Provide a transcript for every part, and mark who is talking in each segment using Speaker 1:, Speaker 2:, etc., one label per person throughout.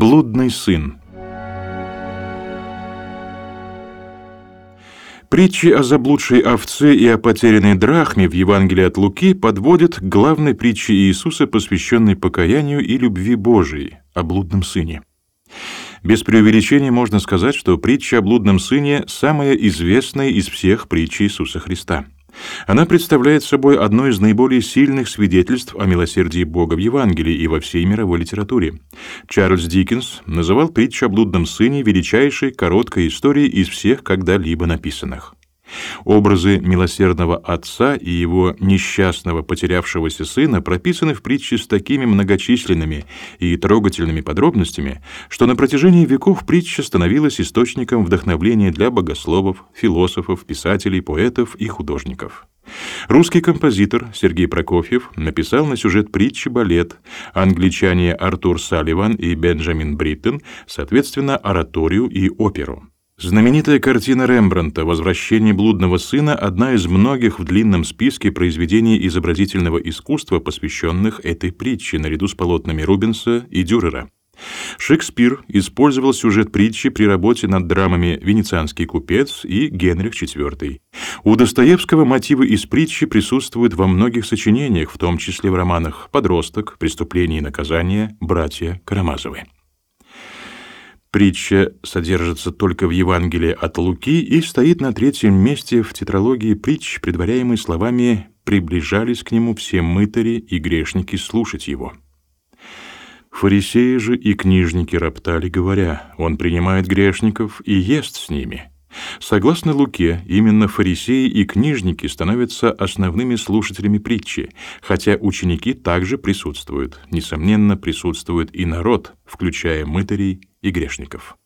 Speaker 1: Блудный сын. Притчи о заблудшей овце и о потерянной драхме в Евангелии от Луки подводят к главной притче Иисуса, посвященной покаянию и любви Божией, о блудном сыне. Без преувеличения можно сказать, что притча о блудном сыне самая известная из всех притч Иисуса Христа – она представляет собой одно из наиболее сильных свидетельств о милосердии Бога в Евангелии и во всей мировой литературе. Чарльз Диккенс называл притчу о блудном сыне величайшей короткой историей из всех когда-либо написанных. Образы милосердного отца и его несчастного потерявшегося сына прописаны в притче с такими многочисленными и трогательными подробностями, что на протяжении веков притча становилась источником вдохновления для богословов, философов, писателей, поэтов и художников. Русский композитор Сергей Прокофьев написал на сюжет притчи балет, англичане Артур Салливан и Бенджамин Бриттон, соответственно, ораторию и оперу. Знаменитая картина Рембрандта «Возвращение блудного сына» — одна из многих в длинном списке произведений изобразительного искусства, посвященных этой притче, наряду с полотнами Рубенса и Дюрера. Шекспир использовал сюжет притчи при работе над драмами «Венецианский купец» и «Генрих IV». У Достоевского мотивы из притчи присутствуют во многих сочинениях, в том числе в романах «Подросток», «Преступление и наказание», «Братья Карамазовы». Притча содержится только в Евангелии от Луки и стоит на третьем месте в тетралогии притч, предваряемой словами «приближались к нему все мытари и грешники слушать его». Фарисеи же и книжники роптали, говоря, «Он принимает грешников и ест с ними». Согласно Луке, именно фарисеи и книжники становятся основными слушателями притчи, хотя ученики также присутствуют. Несомненно, присутствует и народ, включая мытарей и грешников.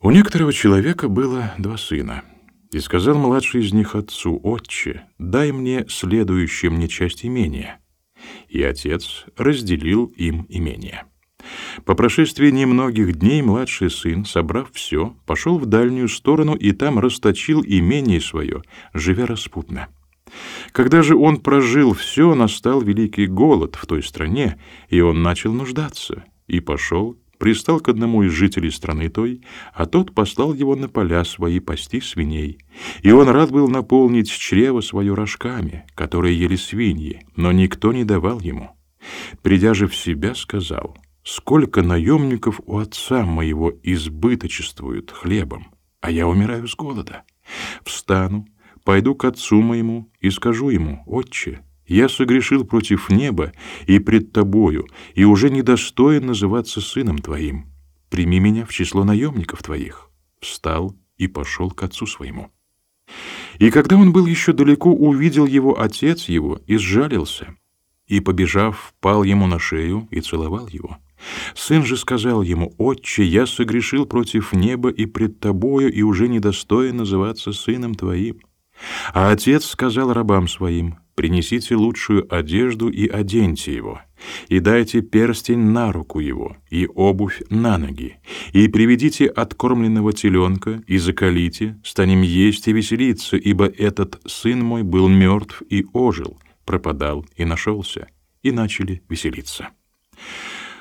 Speaker 1: У некоторого человека было два сына, и сказал младший из них отцу, «Отче, дай мне следующую мне часть имения». И отец разделил им имение. По прошествии немногих дней младший сын, собрав все, пошел в дальнюю сторону и там расточил имение свое, живя распутно. Когда же он прожил все, настал великий голод в той стране, и он начал нуждаться, и пошел, пристал к одному из жителей страны той, а тот послал его на поля свои пасти свиней. И он рад был наполнить чрево свое рожками, которые ели свиньи, но никто не давал ему. Придя же в себя, сказал — Сколько наемников у отца моего избыточествуют хлебом, а я умираю с голода. Встану, пойду к отцу моему и скажу ему, «Отче, я согрешил против неба и пред тобою, и уже недостоин называться сыном твоим. Прими меня в число наемников твоих». Встал и пошел к отцу своему. И когда он был еще далеко, увидел его отец его и сжалился, и, побежав, пал ему на шею и целовал его. Сын же сказал ему, «Отче, я согрешил против неба и пред тобою, и уже недостоин называться сыном твоим». А отец сказал рабам своим, «Принесите лучшую одежду и оденьте его, и дайте перстень на руку его, и обувь на ноги, и приведите откормленного теленка, и закалите, станем есть и веселиться, ибо этот сын мой был мертв и ожил, пропадал и нашелся». И начали веселиться.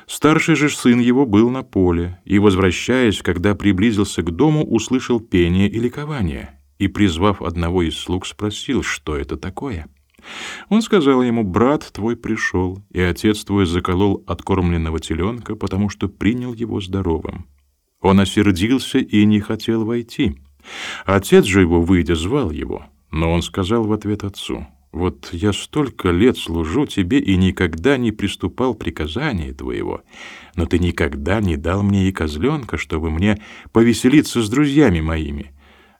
Speaker 1: Старший же сын его был на поле, и, возвращаясь, когда приблизился к дому, услышал пение и ликование, и, призвав одного из слуг, спросил, что это такое. Он сказал ему, «Брат твой пришел, и отец твой заколол откормленного теленка, потому что принял его здоровым». Он осердился и не хотел войти. Отец же его, выйдя, звал его, но он сказал в ответ отцу, вот я столько лет служу тебе и никогда не приступал приказания твоего, но ты никогда не дал мне и козленка, чтобы мне повеселиться с друзьями моими.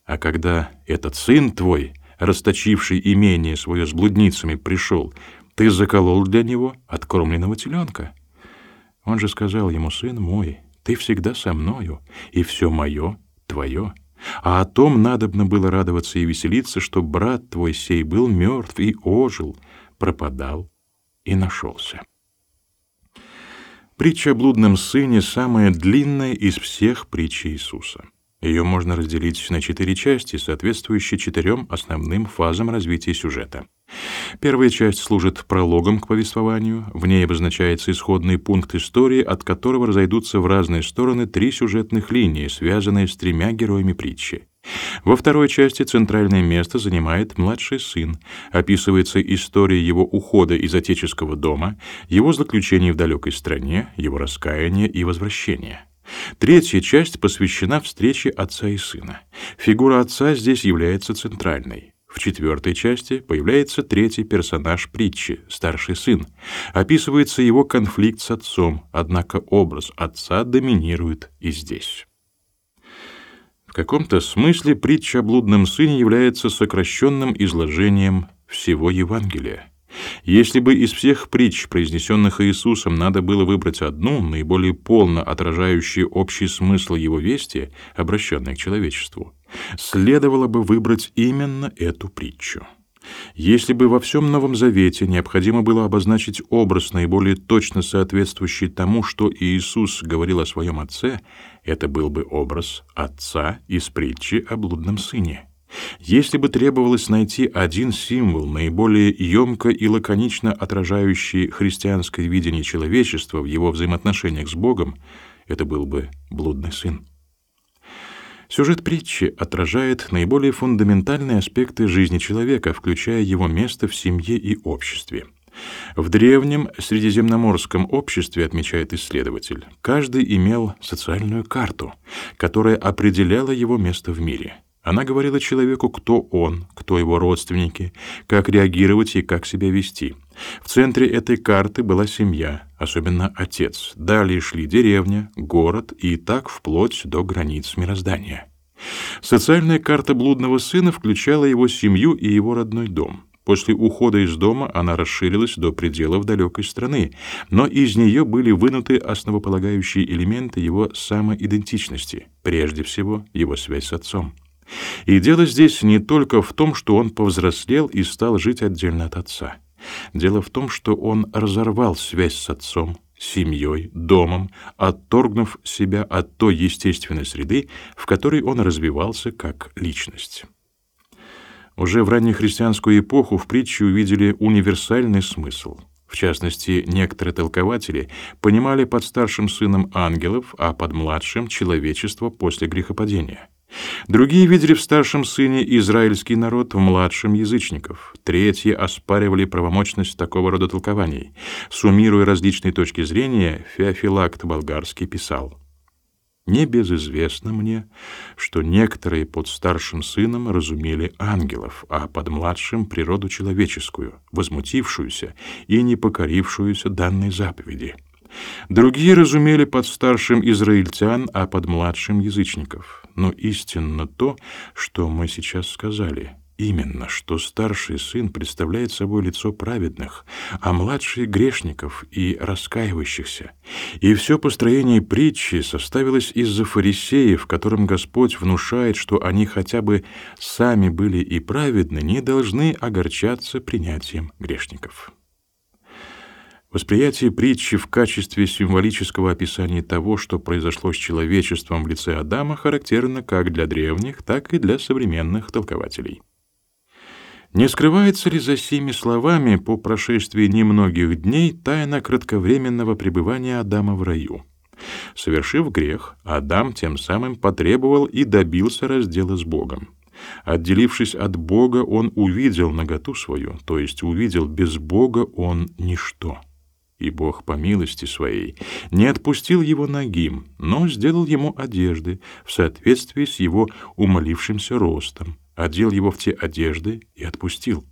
Speaker 1: А когда этот сын твой, расточивший имение свое с блудницами, пришел, ты заколол для него откормленного теленка. Он же сказал ему, сын мой, ты всегда со мною, и все мое твое. А о том надобно было радоваться и веселиться, что брат твой сей был мертв и ожил, пропадал и нашелся. Притча о блудном сыне самая длинная из всех притч Иисуса. Ее можно разделить на четыре части, соответствующие четырем основным фазам развития сюжета. Первая часть служит прологом к повествованию, в ней обозначается исходный пункт истории, от которого разойдутся в разные стороны три сюжетных линии, связанные с тремя героями притчи. Во второй части центральное место занимает младший сын. Описывается история его ухода из отеческого дома, его заключение в далекой стране, его раскаяние и возвращение. Третья часть посвящена встрече отца и сына. Фигура отца здесь является центральной. В четвертой части появляется третий персонаж притчи, старший сын. Описывается его конфликт с отцом, однако образ отца доминирует и здесь. В каком-то смысле притча о блудном сыне является сокращенным изложением всего Евангелия. Если бы из всех притч, произнесенных Иисусом, надо было выбрать одну, наиболее полно отражающую общий смысл его вести, обращенной к человечеству, следовало бы выбрать именно эту притчу. Если бы во всем Новом Завете необходимо было обозначить образ, наиболее точно соответствующий тому, что Иисус говорил о своем Отце, это был бы образ Отца из притчи о блудном сыне. Если бы требовалось найти один символ, наиболее емко и лаконично отражающий христианское видение человечества в его взаимоотношениях с Богом, это был бы блудный сын. Сюжет притчи отражает наиболее фундаментальные аспекты жизни человека, включая его место в семье и обществе. В древнем средиземноморском обществе, отмечает исследователь, каждый имел социальную карту, которая определяла его место в мире. Она говорила человеку, кто он, кто его родственники, как реагировать и как себя вести. В центре этой карты была семья, особенно отец. Далее шли деревня, город и так вплоть до границ мироздания. Социальная карта блудного сына включала его семью и его родной дом. После ухода из дома она расширилась до пределов далекой страны, но из нее были вынуты основополагающие элементы его самоидентичности, прежде всего его связь с отцом. И дело здесь не только в том, что он повзрослел и стал жить отдельно от отца. Дело в том, что он разорвал связь с отцом, семьей, домом, отторгнув себя от той естественной среды, в которой он развивался как личность. Уже в раннехристианскую эпоху в притче увидели универсальный смысл. В частности, некоторые толкователи понимали под старшим сыном ангелов, а под младшим — человечество после грехопадения — Другие видели в старшем сыне израильский народ, в младшем — язычников. Третьи оспаривали правомочность такого рода толкований. Суммируя различные точки зрения, Феофилакт Болгарский писал «Не безызвестно мне, что некоторые под старшим сыном разумели ангелов, а под младшим — природу человеческую, возмутившуюся и не покорившуюся данной заповеди». Другие разумели под старшим израильтян, а под младшим язычников. Но истинно то, что мы сейчас сказали. Именно, что старший сын представляет собой лицо праведных, а младший — грешников и раскаивающихся. И все построение притчи составилось из-за фарисеев, которым Господь внушает, что они хотя бы сами были и праведны, не должны огорчаться принятием грешников. Восприятие притчи в качестве символического описания того, что произошло с человечеством в лице Адама, характерно как для древних, так и для современных толкователей. Не скрывается ли за сими словами по прошествии немногих дней тайна кратковременного пребывания Адама в раю? Совершив грех, Адам тем самым потребовал и добился раздела с Богом. Отделившись от Бога, он увидел наготу свою, то есть увидел без Бога он ничто. И Бог по милости своей не отпустил его нагим, но сделал ему одежды в соответствии с его умолившимся ростом, одел его в те одежды и отпустил.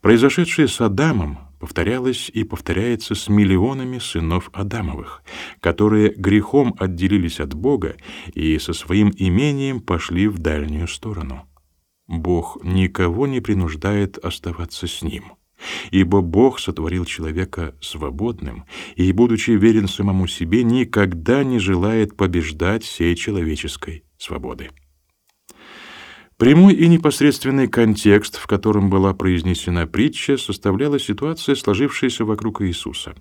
Speaker 1: Произошедшее с Адамом повторялось и повторяется с миллионами сынов Адамовых, которые грехом отделились от Бога и со своим имением пошли в дальнюю сторону. Бог никого не принуждает оставаться с ним. Ибо Бог сотворил человека свободным и, будучи верен самому себе, никогда не желает побеждать всей человеческой свободы. Прямой и непосредственный контекст, в котором была произнесена притча, составляла ситуация, сложившаяся вокруг Иисуса.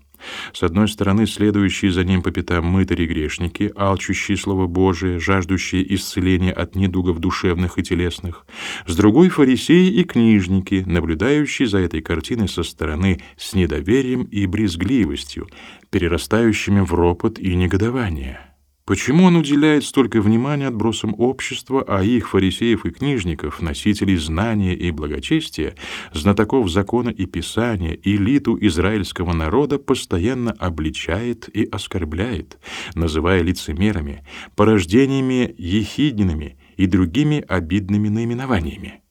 Speaker 1: С одной стороны, следующие за ним по пятам мытари-грешники, алчущие Слово Божие, жаждущие исцеления от недугов душевных и телесных. С другой — фарисеи и книжники, наблюдающие за этой картиной со стороны с недоверием и брезгливостью, перерастающими в ропот и негодование. Почему он уделяет столько внимания отбросам общества, а их, фарисеев и книжников, носителей знания и благочестия, знатоков закона и писания, элиту израильского народа постоянно обличает и оскорбляет, называя лицемерами, порождениями ехидными и другими обидными наименованиями?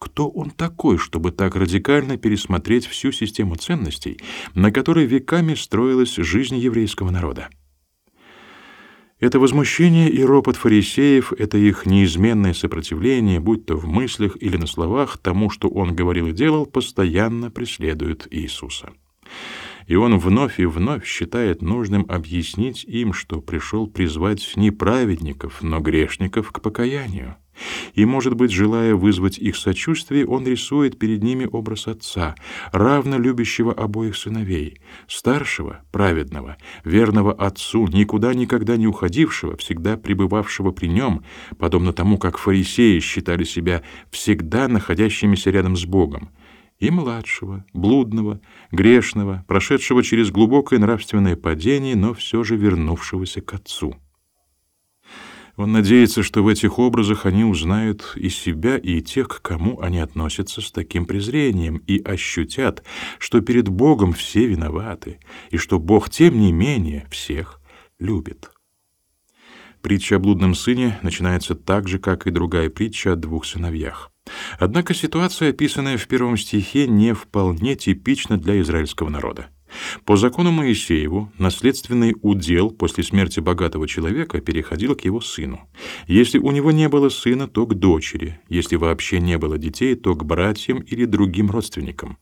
Speaker 1: Кто он такой, чтобы так радикально пересмотреть всю систему ценностей, на которой веками строилась жизнь еврейского народа? Это возмущение и ропот фарисеев, это их неизменное сопротивление, будь то в мыслях или на словах, тому, что он говорил и делал, постоянно преследует Иисуса. И он вновь и вновь считает нужным объяснить им, что пришел призвать не праведников, но грешников к покаянию. И, может быть, желая вызвать их сочувствие, он рисует перед ними образ отца, равно любящего обоих сыновей, старшего, праведного, верного отцу, никуда никогда не уходившего, всегда пребывавшего при нем, подобно тому, как фарисеи считали себя всегда находящимися рядом с Богом, и младшего, блудного, грешного, прошедшего через глубокое нравственное падение, но все же вернувшегося к отцу. Он надеется, что в этих образах они узнают и себя, и тех, к кому они относятся с таким презрением, и ощутят, что перед Богом все виноваты, и что Бог, тем не менее, всех любит. Притча о блудном сыне начинается так же, как и другая притча о двух сыновьях. Однако ситуация, описанная в первом стихе, не вполне типична для израильского народа. По закону Моисееву наследственный удел после смерти богатого человека переходил к его сыну. Если у него не было сына, то к дочери. Если вообще не было детей, то к братьям или другим родственникам.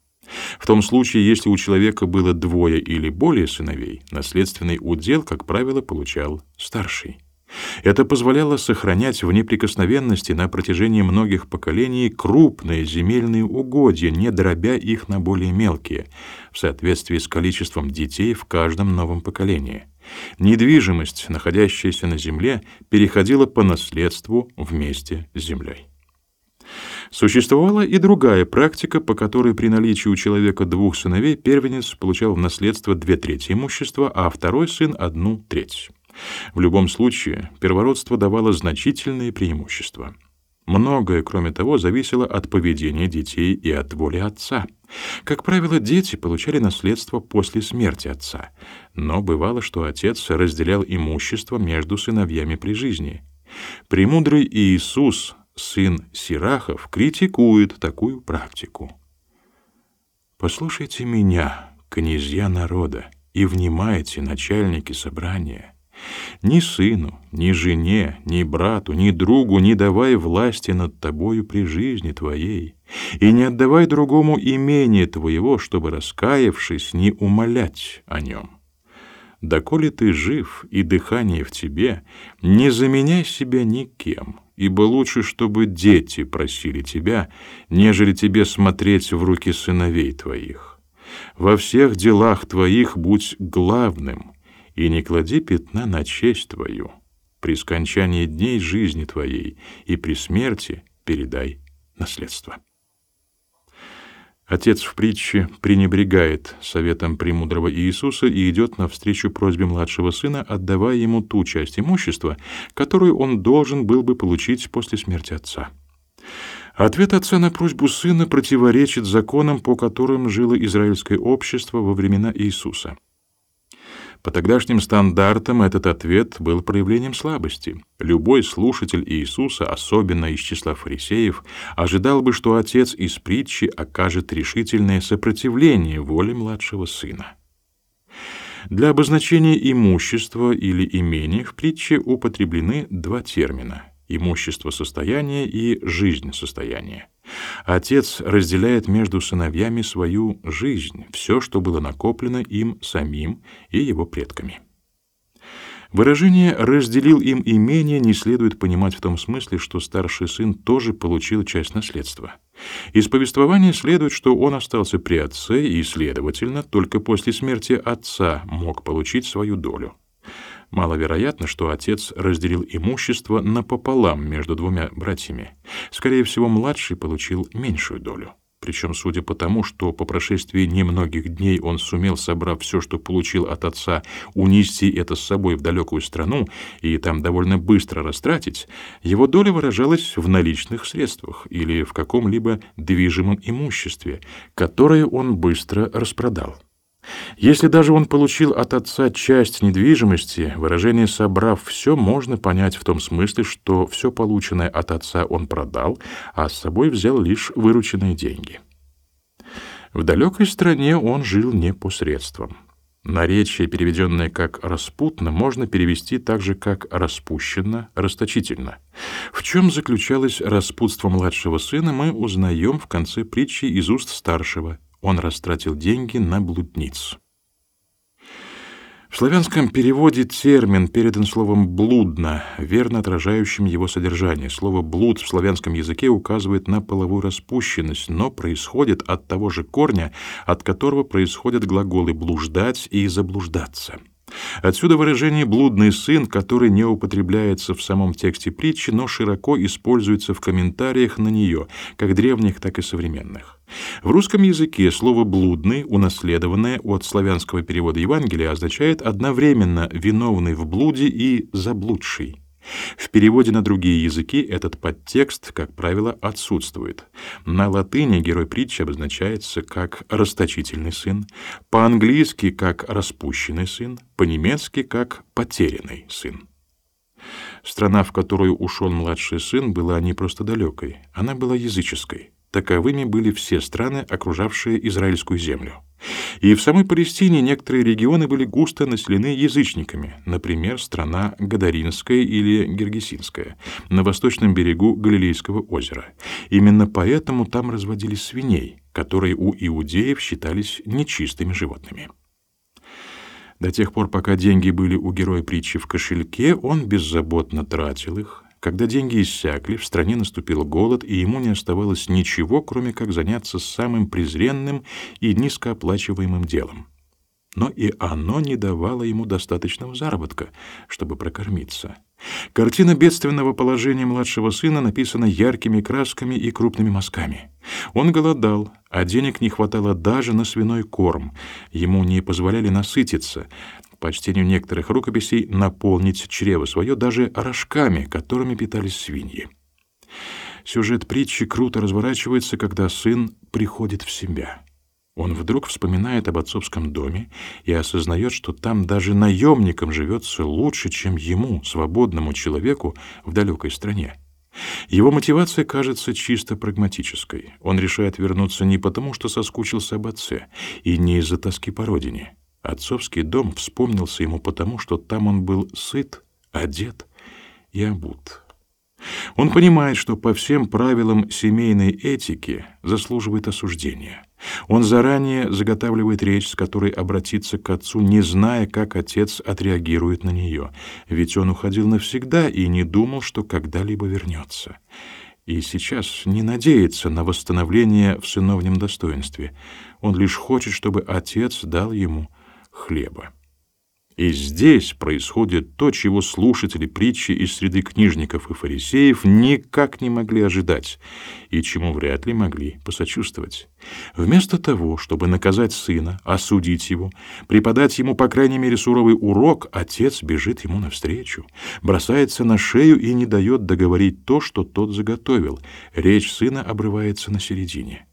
Speaker 1: В том случае, если у человека было двое или более сыновей, наследственный удел, как правило, получал старший. Это позволяло сохранять в неприкосновенности на протяжении многих поколений крупные земельные угодья, не дробя их на более мелкие, в соответствии с количеством детей в каждом новом поколении. Недвижимость, находящаяся на земле, переходила по наследству вместе с землей. Существовала и другая практика, по которой при наличии у человека двух сыновей первенец получал в наследство две трети имущества, а второй сын — одну треть. В любом случае, первородство давало значительные преимущества. Многое, кроме того, зависело от поведения детей и от воли отца. Как правило, дети получали наследство после смерти отца, но бывало, что отец разделял имущество между сыновьями при жизни. Премудрый Иисус, сын Сирахов, критикует такую практику. «Послушайте меня, князья народа, и внимайте, начальники собрания». Ни сыну, ни жене, ни брату, ни другу не давай власти над тобою при жизни твоей, и не отдавай другому имение твоего, чтобы, раскаявшись, не умолять о нем. Доколе ты жив и дыхание в тебе, не заменяй себя никем, ибо лучше, чтобы дети просили тебя, нежели тебе смотреть в руки сыновей твоих. Во всех делах твоих будь главным — и не клади пятна на честь твою. При скончании дней жизни твоей и при смерти передай наследство. Отец в притче пренебрегает советом премудрого Иисуса и идет навстречу просьбе младшего сына, отдавая ему ту часть имущества, которую он должен был бы получить после смерти отца. Ответ отца на просьбу сына противоречит законам, по которым жило израильское общество во времена Иисуса. По тогдашним стандартам этот ответ был проявлением слабости. Любой слушатель Иисуса, особенно из числа фарисеев, ожидал бы, что отец из притчи окажет решительное сопротивление воле младшего сына. Для обозначения имущества или имения в притче употреблены два термина — имущество состояния и жизнь состояния. Отец разделяет между сыновьями свою жизнь, все, что было накоплено им самим и его предками. Выражение «разделил им имение» не следует понимать в том смысле, что старший сын тоже получил часть наследства. Из повествования следует, что он остался при отце и, следовательно, только после смерти отца мог получить свою долю. Маловероятно, что отец разделил имущество напополам между двумя братьями. Скорее всего, младший получил меньшую долю. Причем, судя по тому, что по прошествии немногих дней он сумел, собрав все, что получил от отца, унести это с собой в далекую страну и там довольно быстро растратить, его доля выражалась в наличных средствах или в каком-либо движимом имуществе, которое он быстро распродал. Если даже он получил от отца часть недвижимости, выражение «собрав все» можно понять в том смысле, что все полученное от отца он продал, а с собой взял лишь вырученные деньги. В далекой стране он жил не по средствам. Наречие, переведенное как «распутно», можно перевести также как «распущенно», «расточительно». В чем заключалось распутство младшего сына, мы узнаем в конце притчи из уст старшего – он растратил деньги на блудниц. В славянском переводе термин передан словом «блудно», верно отражающим его содержание. Слово «блуд» в славянском языке указывает на половую распущенность, но происходит от того же корня, от которого происходят глаголы «блуждать» и «заблуждаться». Отсюда выражение «блудный сын», который не употребляется в самом тексте притчи, но широко используется в комментариях на нее, как древних, так и современных. В русском языке слово «блудный», унаследованное от славянского перевода Евангелия, означает одновременно «виновный в блуде» и «заблудший». В переводе на другие языки этот подтекст, как правило, отсутствует. На латыни герой притчи обозначается как «расточительный сын», по-английски как «распущенный сын», по-немецки как «потерянный сын». Страна, в которую ушел младший сын, была не просто далекой, она была языческой. Таковыми были все страны, окружавшие израильскую землю. И в самой Палестине некоторые регионы были густо населены язычниками, например, страна Гадаринская или Гергесинская, на восточном берегу Галилейского озера. Именно поэтому там разводили свиней, которые у иудеев считались нечистыми животными. До тех пор, пока деньги были у героя притчи в кошельке, он беззаботно тратил их, когда деньги иссякли, в стране наступил голод, и ему не оставалось ничего, кроме как заняться самым презренным и низкооплачиваемым делом. Но и оно не давало ему достаточного заработка, чтобы прокормиться. Картина бедственного положения младшего сына написана яркими красками и крупными мазками. Он голодал, а денег не хватало даже на свиной корм. Ему не позволяли насытиться по чтению некоторых рукописей, наполнить чрево свое даже рожками, которыми питались свиньи. Сюжет притчи круто разворачивается, когда сын приходит в себя. Он вдруг вспоминает об отцовском доме и осознает, что там даже наемникам живется лучше, чем ему, свободному человеку в далекой стране. Его мотивация кажется чисто прагматической. Он решает вернуться не потому, что соскучился об отце, и не из-за тоски по родине. Отцовский дом вспомнился ему потому, что там он был сыт, одет и обут. Он понимает, что по всем правилам семейной этики заслуживает осуждения. Он заранее заготавливает речь, с которой обратиться к отцу, не зная, как отец отреагирует на нее, ведь он уходил навсегда и не думал, что когда-либо вернется. И сейчас не надеется на восстановление в сыновнем достоинстве. Он лишь хочет, чтобы отец дал ему хлеба. И здесь происходит то, чего слушатели притчи из среды книжников и фарисеев никак не могли ожидать и чему вряд ли могли посочувствовать. Вместо того, чтобы наказать сына, осудить его, преподать ему, по крайней мере, суровый урок, отец бежит ему навстречу, бросается на шею и не дает договорить то, что тот заготовил. Речь сына обрывается на середине.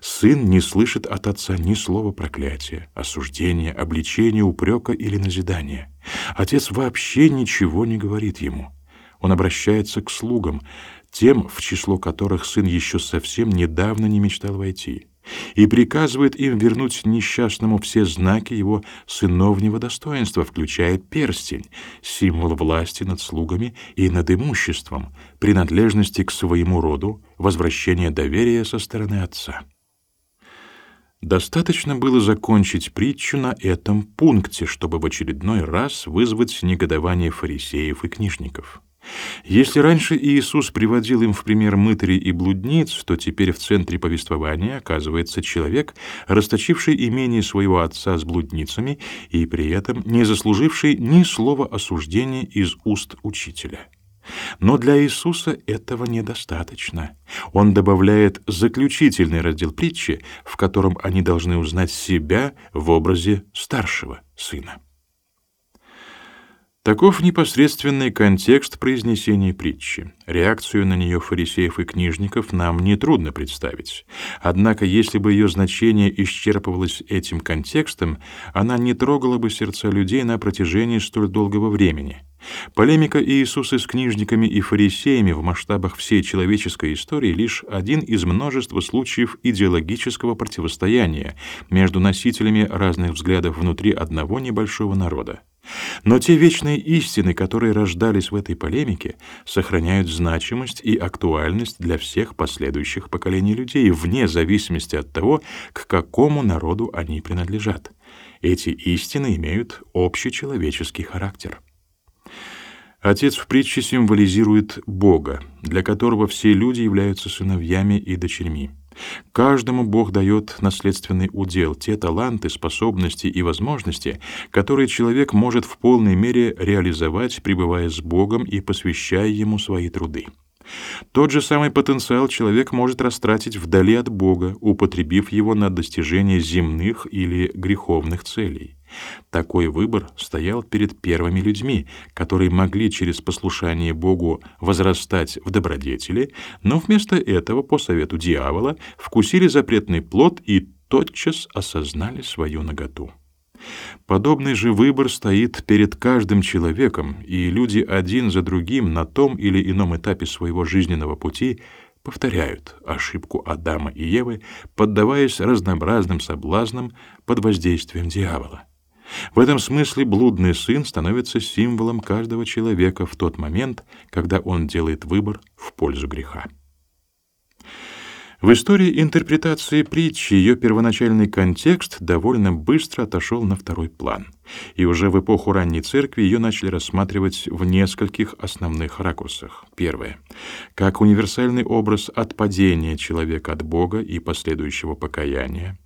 Speaker 1: Сын не слышит от отца ни слова проклятия, осуждения, обличения, упрека или назидания. Отец вообще ничего не говорит ему. Он обращается к слугам, тем, в число которых сын еще совсем недавно не мечтал войти, и приказывает им вернуть несчастному все знаки его сыновнего достоинства, включая перстень, символ власти над слугами и над имуществом, принадлежности к своему роду, возвращение доверия со стороны отца. Достаточно было закончить притчу на этом пункте, чтобы в очередной раз вызвать негодование фарисеев и книжников. Если раньше Иисус приводил им в пример мытарей и блудниц, то теперь в центре повествования оказывается человек, расточивший имение своего отца с блудницами и при этом не заслуживший ни слова осуждения из уст учителя. Но для Иисуса этого недостаточно. Он добавляет заключительный раздел притчи, в котором они должны узнать себя в образе старшего сына. Таков непосредственный контекст произнесения притчи. Реакцию на нее фарисеев и книжников нам нетрудно представить. Однако, если бы ее значение исчерпывалось этим контекстом, она не трогала бы сердца людей на протяжении столь долгого времени. Полемика Иисуса с книжниками и фарисеями в масштабах всей человеческой истории лишь один из множества случаев идеологического противостояния между носителями разных взглядов внутри одного небольшого народа. Но те вечные истины, которые рождались в этой полемике, сохраняют значимость и актуальность для всех последующих поколений людей, вне зависимости от того, к какому народу они принадлежат. Эти истины имеют общечеловеческий характер. Отец в притче символизирует Бога, для которого все люди являются сыновьями и дочерьми. Каждому Бог дает наследственный удел, те таланты, способности и возможности, которые человек может в полной мере реализовать, пребывая с Богом и посвящая Ему свои труды. Тот же самый потенциал человек может растратить вдали от Бога, употребив его на достижение земных или греховных целей. Такой выбор стоял перед первыми людьми, которые могли через послушание Богу возрастать в добродетели, но вместо этого, по совету дьявола, вкусили запретный плод и тотчас осознали свою наготу. Подобный же выбор стоит перед каждым человеком, и люди один за другим на том или ином этапе своего жизненного пути повторяют ошибку Адама и Евы, поддаваясь разнообразным соблазнам под воздействием дьявола. В этом смысле блудный сын становится символом каждого человека в тот момент, когда он делает выбор в пользу греха. В истории интерпретации притчи ее первоначальный контекст довольно быстро отошел на второй план, и уже в эпоху ранней церкви ее начали рассматривать в нескольких основных ракурсах. Первое как универсальный образ отпадения человека от Бога и последующего покаяния.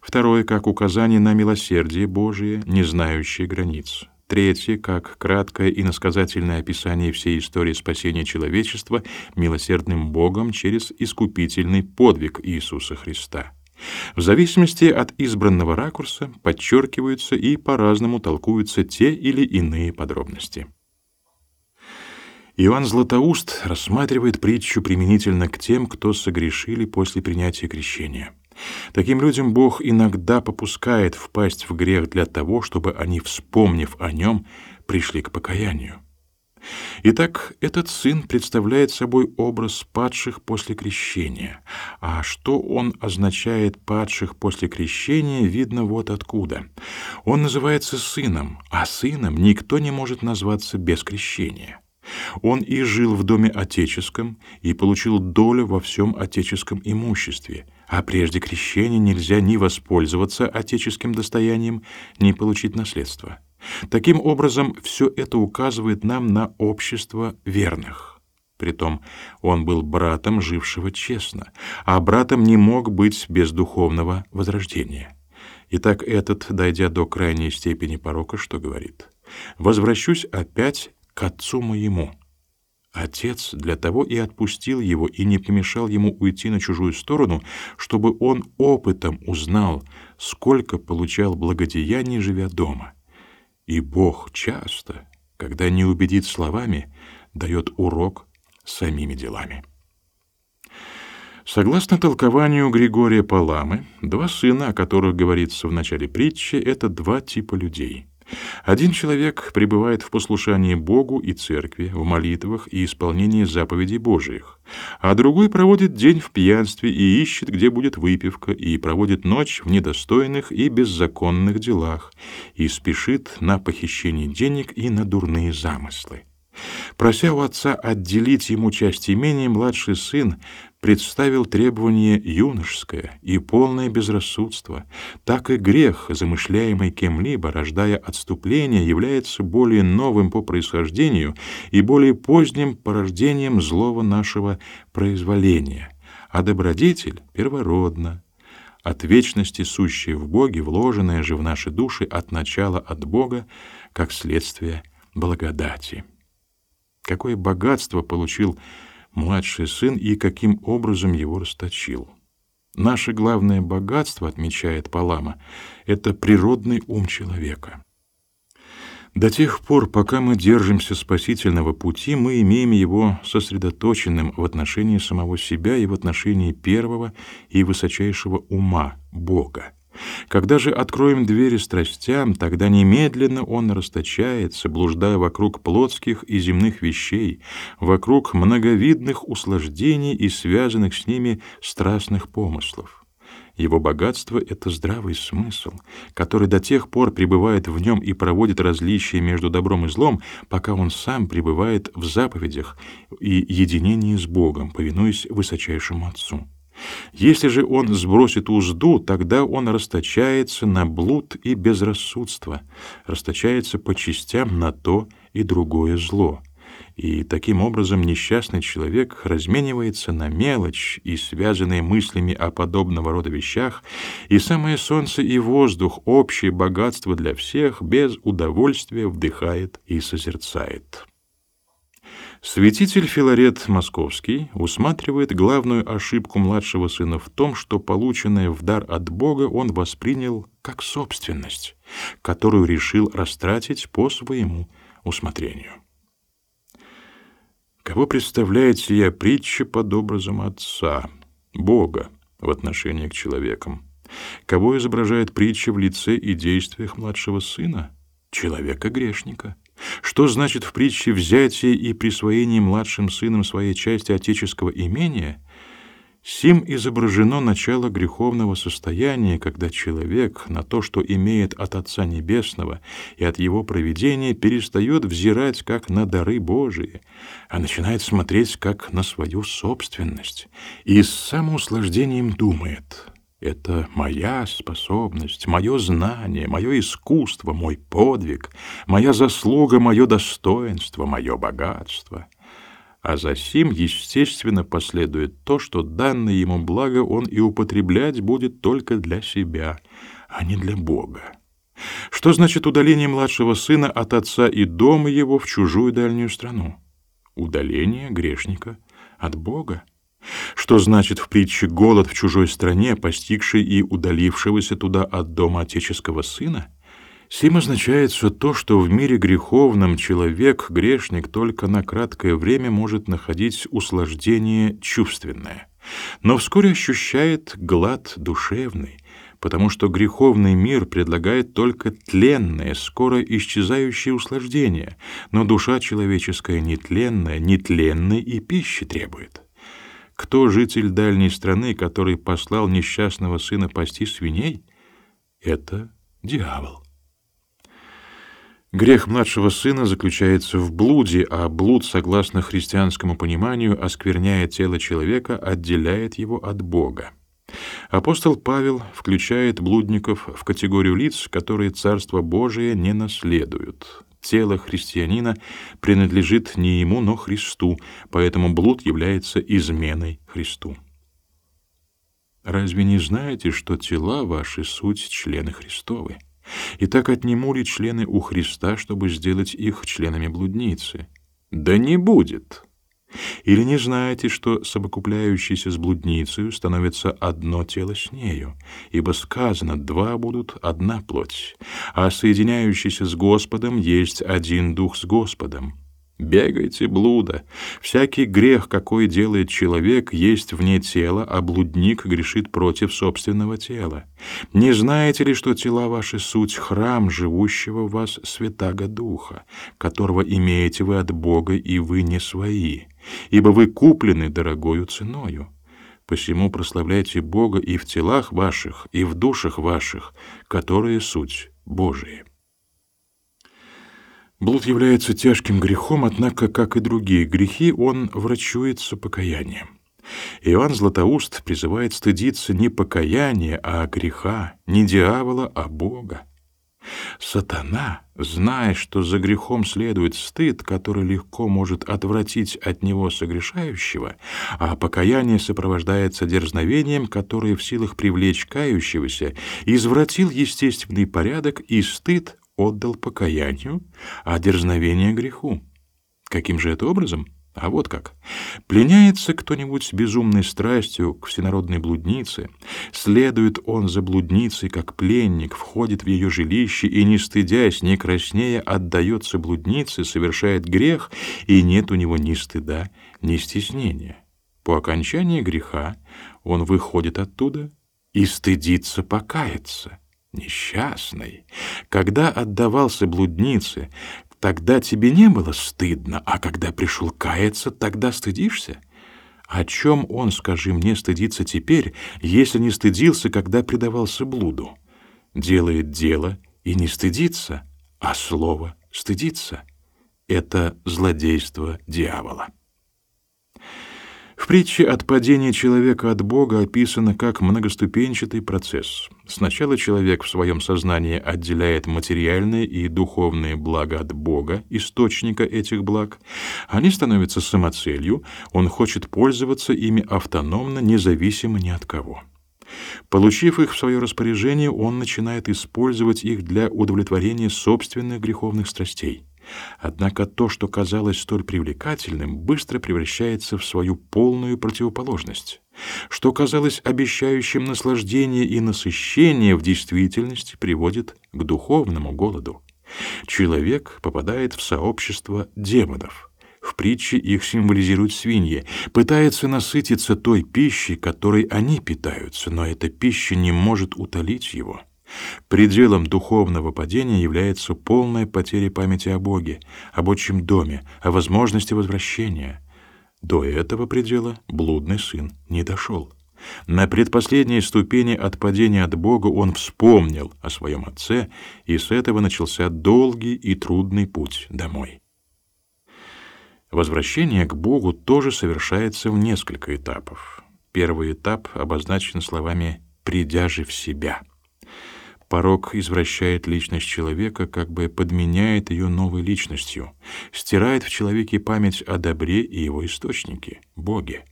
Speaker 1: Второе, как указание на милосердие Божие, не знающее границ. Третье, как краткое и насказательное описание всей истории спасения человечества милосердным Богом через искупительный подвиг Иисуса Христа. В зависимости от избранного ракурса подчеркиваются и по-разному толкуются те или иные подробности. Иоанн Златоуст рассматривает притчу применительно к тем, кто согрешили после принятия крещения. Таким людям Бог иногда попускает впасть в грех для того, чтобы они, вспомнив о нем, пришли к покаянию. Итак, этот сын представляет собой образ падших после крещения. А что он означает падших после крещения, видно вот откуда. Он называется сыном, а сыном никто не может назваться без крещения. Он и жил в доме отеческом, и получил долю во всем отеческом имуществе, а прежде крещения нельзя ни воспользоваться отеческим достоянием, ни получить наследство. Таким образом, все это указывает нам на общество верных. Притом он был братом, жившего честно, а братом не мог быть без духовного возрождения. Итак, этот, дойдя до крайней степени порока, что говорит? «Возвращусь опять к отцу моему». Отец для того и отпустил его и не помешал ему уйти на чужую сторону, чтобы он опытом узнал, сколько получал благодеяний, живя дома. И Бог часто, когда не убедит словами, дает урок самими делами. Согласно толкованию Григория Паламы, два сына, о которых говорится в начале притчи, это два типа людей — один человек пребывает в послушании Богу и церкви, в молитвах и исполнении заповедей Божиих, а другой проводит день в пьянстве и ищет, где будет выпивка, и проводит ночь в недостойных и беззаконных делах, и спешит на похищение денег и на дурные замыслы. Прося у отца отделить ему часть имения, младший сын представил требование юношеское и полное безрассудство. Так и грех, замышляемый кем-либо, рождая отступление, является более новым по происхождению и более поздним порождением злого нашего произволения, а добродетель первородна, от вечности сущее в Боге, вложенное же в наши души от начала от Бога, как следствие благодати. Какое богатство получил младший сын и каким образом его расточил. Наше главное богатство, отмечает Палама, это природный ум человека. До тех пор, пока мы держимся спасительного пути, мы имеем его сосредоточенным в отношении самого себя и в отношении первого и высочайшего ума Бога. Когда же откроем двери страстям, тогда немедленно он расточается, блуждая вокруг плотских и земных вещей, вокруг многовидных услаждений и связанных с ними страстных помыслов. Его богатство — это здравый смысл, который до тех пор пребывает в нем и проводит различия между добром и злом, пока он сам пребывает в заповедях и единении с Богом, повинуясь высочайшему Отцу. Если же он сбросит узду, тогда он расточается на блуд и безрассудство, расточается по частям на то и другое зло. И таким образом несчастный человек разменивается на мелочь и связанные мыслями о подобного рода вещах, и самое солнце и воздух, общее богатство для всех, без удовольствия вдыхает и созерцает. Святитель Филарет Московский усматривает главную ошибку младшего сына в том, что полученное в дар от Бога он воспринял как собственность, которую решил растратить по своему усмотрению. Кого представляет сия притча под образом отца, Бога, в отношении к человекам? Кого изображает притча в лице и действиях младшего сына? Человека-грешника. Что значит в притче взятие и присвоение младшим сыном своей части отеческого имения? Сим изображено начало греховного состояния, когда человек на то, что имеет от Отца Небесного и от Его провидения, перестает взирать как на дары Божии, а начинает смотреть как на свою собственность и с самоуслаждением думает — это моя способность, мое знание, мое искусство, мой подвиг, моя заслуга, мое достоинство, мое богатство. А за сим, естественно, последует то, что данное ему благо он и употреблять будет только для себя, а не для Бога. Что значит удаление младшего сына от отца и дома его в чужую дальнюю страну? Удаление грешника от Бога. Что значит в притче голод в чужой стране, постигший и удалившегося туда от дома отеческого сына? Сим означает все то, что в мире греховном человек, грешник, только на краткое время может находить услаждение чувственное, но вскоре ощущает глад душевный, потому что греховный мир предлагает только тленное, скоро исчезающее услаждение, но душа человеческая нетленная, нетленной и пищи требует. Кто житель дальней страны, который послал несчастного сына пасти свиней? Это дьявол. Грех младшего сына заключается в блуде, а блуд, согласно христианскому пониманию, оскверняя тело человека, отделяет его от Бога. Апостол Павел включает блудников в категорию лиц, которые Царство Божие не наследуют. Тело христианина принадлежит не ему, но Христу, поэтому блуд является изменой Христу. Разве не знаете, что тела ваши суть члены Христовы? И так отниму ли члены у Христа, чтобы сделать их членами блудницы? Да не будет. Или не знаете, что совокупляющийся с блудницей становится одно тело с нею? Ибо сказано, два будут одна плоть, а соединяющийся с Господом есть один дух с Господом. Бегайте, блуда. Всякий грех, какой делает человек, есть вне тела, а блудник грешит против собственного тела. Не знаете ли, что тела ваши суть храм живущего в вас Святаго Духа, которого имеете вы от Бога, и вы не свои, ибо вы куплены дорогою ценою? Посему прославляйте Бога и в телах ваших, и в душах ваших, которые суть Божии. Блуд является тяжким грехом, однако, как и другие грехи, он врачуется покаянием. Иоанн Златоуст призывает стыдиться не покаяния, а греха, не дьявола, а Бога. Сатана, зная, что за грехом следует стыд, который легко может отвратить от него согрешающего, а покаяние сопровождается дерзновением, которое в силах привлечь кающегося, извратил естественный порядок и стыд отдал покаянию, а дерзновение — греху. Каким же это образом? А вот как. Пленяется кто-нибудь безумной страстью к всенародной блуднице, следует он за блудницей, как пленник, входит в ее жилище и, не стыдясь, не краснея, отдается блуднице, совершает грех, и нет у него ни стыда, ни стеснения. По окончании греха он выходит оттуда и стыдится покаяться. Несчастный, когда отдавался блуднице, Тогда тебе не было стыдно, а когда пришел каяться, тогда стыдишься? О чем он, скажи мне, стыдится теперь, если не стыдился, когда предавался блуду? Делает дело и не стыдится, а слово стыдится. Это злодейство дьявола. В притче от падения человека от Бога описано как многоступенчатый процесс. Сначала человек в своем сознании отделяет материальные и духовные блага от Бога, источника этих благ. Они становятся самоцелью, он хочет пользоваться ими автономно, независимо ни от кого. Получив их в свое распоряжение, он начинает использовать их для удовлетворения собственных греховных страстей. Однако то, что казалось столь привлекательным, быстро превращается в свою полную противоположность. Что казалось обещающим наслаждение и насыщение, в действительности приводит к духовному голоду. Человек попадает в сообщество демонов. В притче их символизируют свиньи, пытается насытиться той пищей, которой они питаются, но эта пища не может утолить его. Пределом духовного падения является полная потеря памяти о Боге, об отчим доме, о возможности возвращения. До этого предела блудный сын не дошел. На предпоследней ступени от падения от Бога он вспомнил о своем отце, и с этого начался долгий и трудный путь домой. Возвращение к Богу тоже совершается в несколько этапов. Первый этап обозначен словами «придя же в себя». Порок извращает личность человека, как бы подменяет ее новой личностью, стирает в человеке память о добре и его источнике — Боге.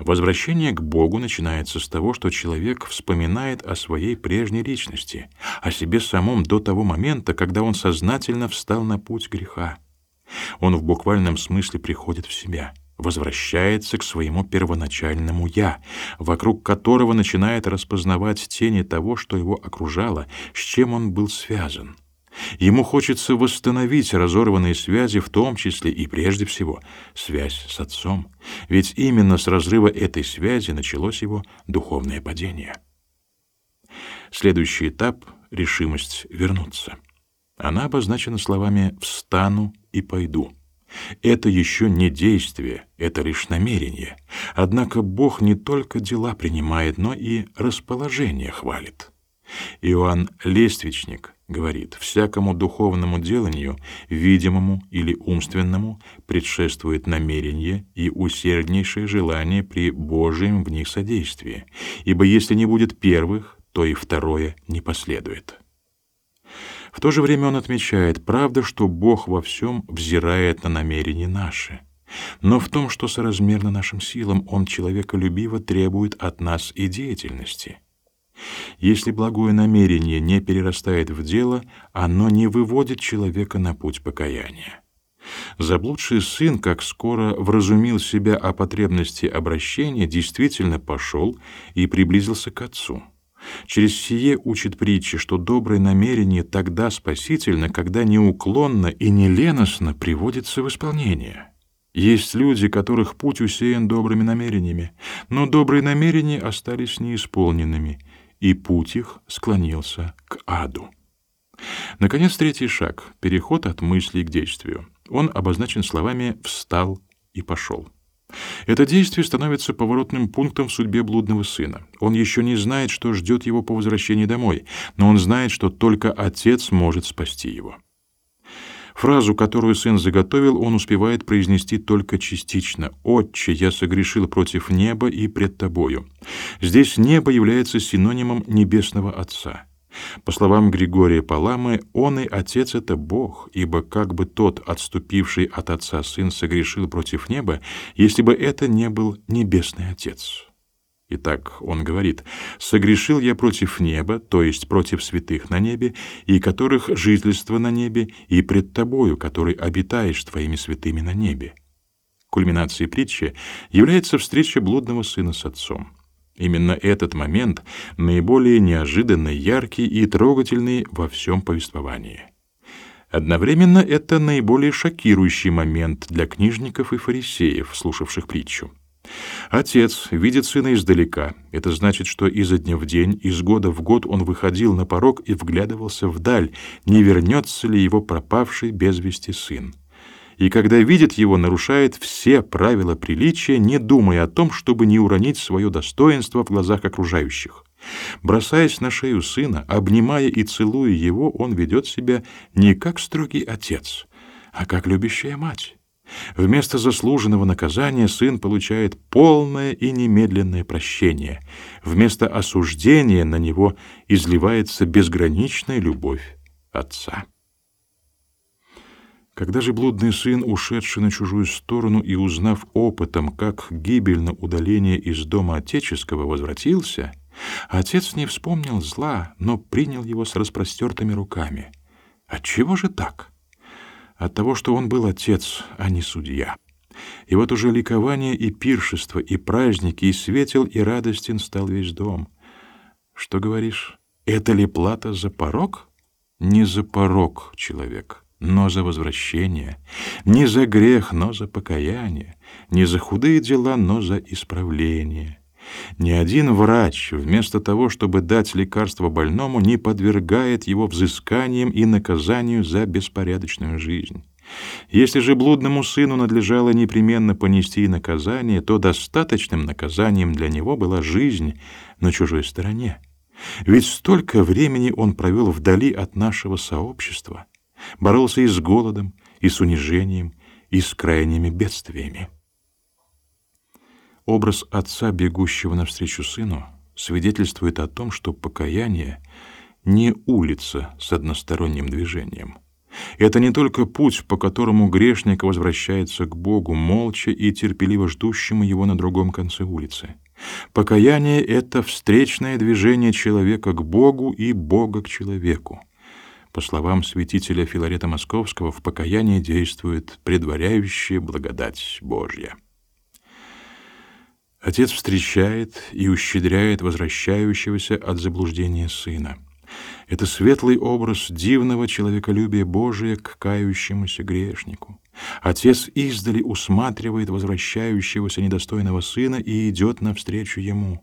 Speaker 1: Возвращение к Богу начинается с того, что человек вспоминает о своей прежней личности, о себе самом до того момента, когда он сознательно встал на путь греха. Он в буквальном смысле приходит в себя — возвращается к своему первоначальному «я», вокруг которого начинает распознавать тени того, что его окружало, с чем он был связан. Ему хочется восстановить разорванные связи, в том числе и прежде всего связь с отцом, ведь именно с разрыва этой связи началось его духовное падение. Следующий этап — решимость вернуться. Она обозначена словами «встану и пойду». Это еще не действие, это лишь намерение. Однако Бог не только дела принимает, но и расположение хвалит. Иоанн Лествичник говорит, всякому духовному деланию, видимому или умственному, предшествует намерение и усерднейшее желание при Божьем в них содействии, ибо если не будет первых, то и второе не последует. В то же время он отмечает, правда, что Бог во всем взирает на намерения наши. Но в том, что соразмерно нашим силам, Он человеколюбиво требует от нас и деятельности. Если благое намерение не перерастает в дело, оно не выводит человека на путь покаяния. Заблудший сын, как скоро вразумил себя о потребности обращения, действительно пошел и приблизился к отцу. Через сие учит притчи, что доброе намерение тогда спасительно, когда неуклонно и неленостно приводится в исполнение. Есть люди, которых путь усеян добрыми намерениями, но добрые намерения остались неисполненными, и путь их склонился к аду. Наконец, третий шаг — переход от мыслей к действию. Он обозначен словами «встал и пошел». Это действие становится поворотным пунктом в судьбе блудного сына. Он еще не знает, что ждет его по возвращении домой, но он знает, что только отец может спасти его. Фразу, которую сын заготовил, он успевает произнести только частично. «Отче, я согрешил против неба и пред тобою». Здесь небо является синонимом небесного Отца. По словам Григория Паламы, он и Отец — это Бог, ибо как бы тот, отступивший от Отца Сын, согрешил против неба, если бы это не был Небесный Отец. Итак, он говорит, «Согрешил я против неба, то есть против святых на небе, и которых жительство на небе, и пред тобою, который обитаешь твоими святыми на небе». Кульминацией притчи является встреча блудного сына с отцом. Именно этот момент наиболее неожиданный, яркий и трогательный во всем повествовании. Одновременно это наиболее шокирующий момент для книжников и фарисеев, слушавших притчу. Отец видит сына издалека. Это значит, что изо дня в день, из года в год он выходил на порог и вглядывался вдаль, не вернется ли его пропавший без вести сын. И когда видит его, нарушает все правила приличия, не думая о том, чтобы не уронить свое достоинство в глазах окружающих. Бросаясь на шею сына, обнимая и целуя его, он ведет себя не как строгий отец, а как любящая мать. Вместо заслуженного наказания сын получает полное и немедленное прощение. Вместо осуждения на него изливается безграничная любовь отца. Когда же блудный сын, ушедший на чужую сторону и узнав опытом, как гибельно удаление из дома отеческого, возвратился, отец не вспомнил зла, но принял его с распростертыми руками. Отчего же так? от того, что он был отец, а не судья. И вот уже ликование и пиршество, и праздники, и светел, и радостен стал весь дом. Что говоришь, это ли плата за порог? Не за порог, человек, но за возвращение, не за грех, но за покаяние, не за худые дела, но за исправление. Ни один врач, вместо того, чтобы дать лекарство больному, не подвергает его взысканиям и наказанию за беспорядочную жизнь. Если же блудному сыну надлежало непременно понести наказание, то достаточным наказанием для него была жизнь на чужой стороне. Ведь столько времени он провел вдали от нашего сообщества, боролся и с голодом, и с унижением, и с крайними бедствиями. Образ отца, бегущего навстречу сыну, свидетельствует о том, что покаяние не улица с односторонним движением. Это не только путь, по которому грешник возвращается к Богу, молча и терпеливо ждущему его на другом конце улицы. Покаяние — это встречное движение человека к Богу и Бога к человеку. По словам святителя Филарета Московского, в покаянии действует предваряющая благодать Божья. Отец встречает и ущедряет возвращающегося от заблуждения сына. Это светлый образ дивного человеколюбия Божия к кающемуся грешнику. Отец издали усматривает возвращающегося недостойного сына и идет навстречу ему.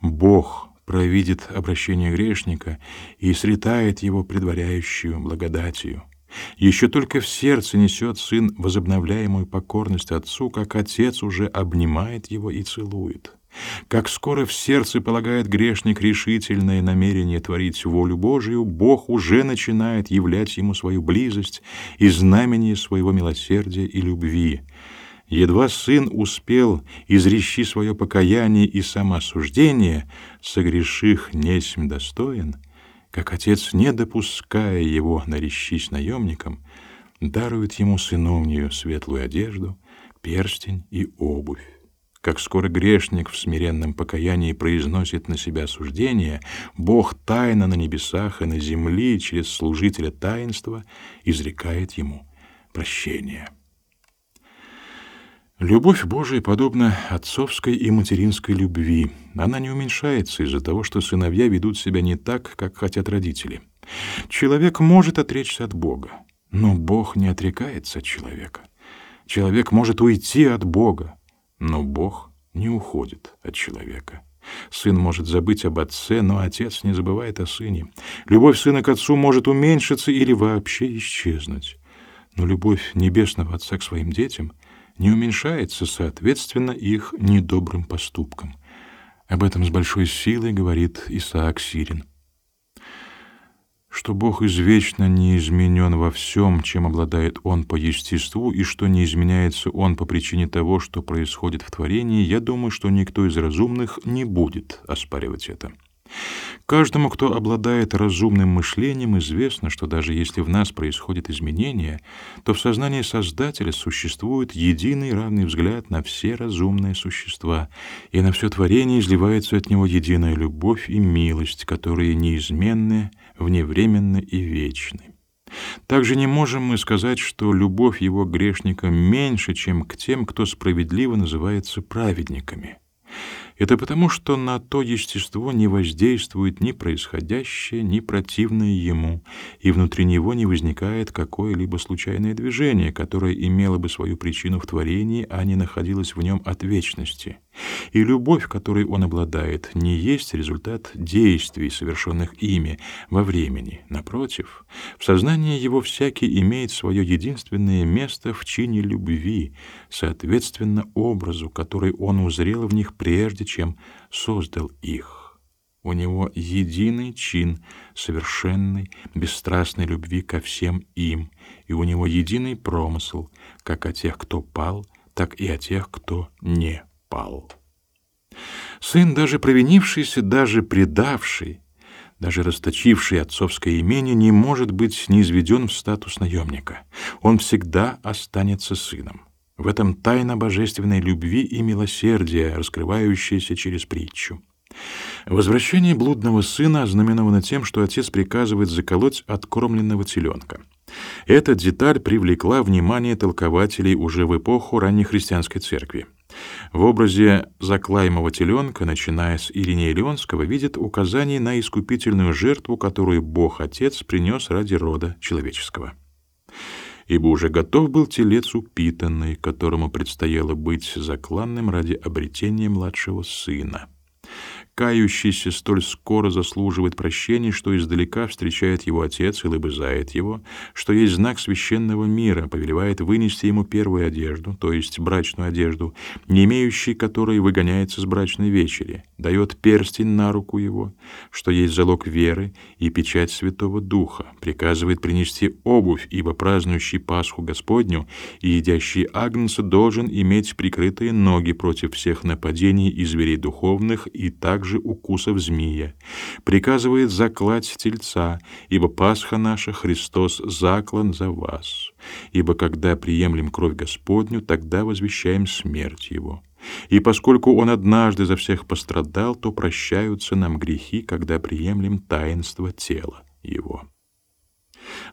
Speaker 1: Бог провидит обращение грешника и сретает его предваряющую благодатью. Еще только в сердце несет сын возобновляемую покорность отцу, как отец уже обнимает его и целует. Как скоро в сердце полагает грешник решительное намерение творить волю Божию, Бог уже начинает являть ему свою близость и знамение своего милосердия и любви. Едва сын успел изрещи свое покаяние и самоосуждение, согреших несмь достоин — как отец, не допуская его нарещись наемником, дарует ему сыновнюю светлую одежду, перстень и обувь. Как скоро грешник в смиренном покаянии произносит на себя осуждение, Бог тайно на небесах и на земле через служителя таинства изрекает ему прощение. Любовь Божия подобна отцовской и материнской любви. Она не уменьшается из-за того, что сыновья ведут себя не так, как хотят родители. Человек может отречься от Бога, но Бог не отрекается от человека. Человек может уйти от Бога, но Бог не уходит от человека. Сын может забыть об отце, но отец не забывает о сыне. Любовь сына к отцу может уменьшиться или вообще исчезнуть. Но любовь небесного отца к своим детям — не уменьшается соответственно их недобрым поступкам. Об этом с большой силой говорит Исаак Сирин. что Бог извечно не изменен во всем, чем обладает Он по естеству, и что не изменяется Он по причине того, что происходит в творении, я думаю, что никто из разумных не будет оспаривать это. Каждому, кто обладает разумным мышлением, известно, что даже если в нас происходит изменение, то в сознании Создателя существует единый равный взгляд на все разумные существа, и на все творение изливается от него единая любовь и милость, которые неизменны, вневременны и вечны. Также не можем мы сказать, что любовь его грешникам меньше, чем к тем, кто справедливо называется праведниками. Это потому, что на то естество не воздействует ни происходящее, ни противное ему, и внутри него не возникает какое-либо случайное движение, которое имело бы свою причину в творении, а не находилось в нем от вечности. И любовь, которой он обладает, не есть результат действий, совершенных ими во времени. Напротив, в сознании его всякий имеет свое единственное место в чине любви, соответственно образу, который он узрел в них прежде, чем создал их. У него единый чин совершенной, бесстрастной любви ко всем им, и у него единый промысел, как о тех, кто пал, так и о тех, кто не пал. Сын, даже провинившийся, даже предавший, даже расточивший отцовское имение, не может быть низведен в статус наемника. Он всегда останется сыном. В этом тайна божественной любви и милосердия, раскрывающаяся через притчу. Возвращение блудного сына ознаменовано тем, что отец приказывает заколоть откормленного теленка. Эта деталь привлекла внимание толкователей уже в эпоху раннехристианской церкви. В образе заклаемого теленка, начиная с Иринея Леонского, видит указание на искупительную жертву, которую Бог Отец принес ради рода человеческого. Ибо уже готов был телец упитанный, которому предстояло быть закланным ради обретения младшего сына. Кающийся столь скоро заслуживает прощения, что издалека встречает его отец и лобызает его, что есть знак священного мира, повелевает вынести ему первую одежду, то есть брачную одежду, не имеющий которой выгоняется с брачной вечери, дает перстень на руку его, что есть залог веры и печать Святого Духа, приказывает принести обувь, ибо празднующий Пасху Господню и едящий агнца должен иметь прикрытые ноги против всех нападений и зверей духовных и также также укусов змея. Приказывает заклать тельца, ибо Пасха наша, Христос, заклан за вас. Ибо когда приемлем кровь Господню, тогда возвещаем смерть Его. И поскольку Он однажды за всех пострадал, то прощаются нам грехи, когда приемлем таинство тела Его.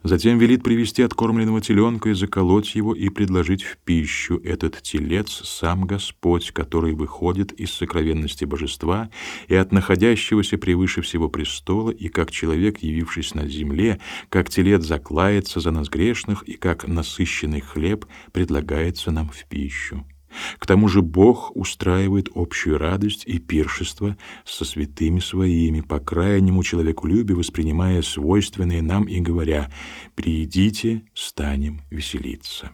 Speaker 1: Затем велит привести откормленного теленка и заколоть его и предложить в пищу этот телец сам Господь, который выходит из сокровенности божества и от находящегося превыше всего престола, и как человек, явившись на земле, как телец заклается за нас грешных, и как насыщенный хлеб предлагается нам в пищу. К тому же Бог устраивает общую радость и пиршество со святыми своими, по крайнему человеколюбию воспринимая свойственные нам и говоря «Приидите, станем веселиться».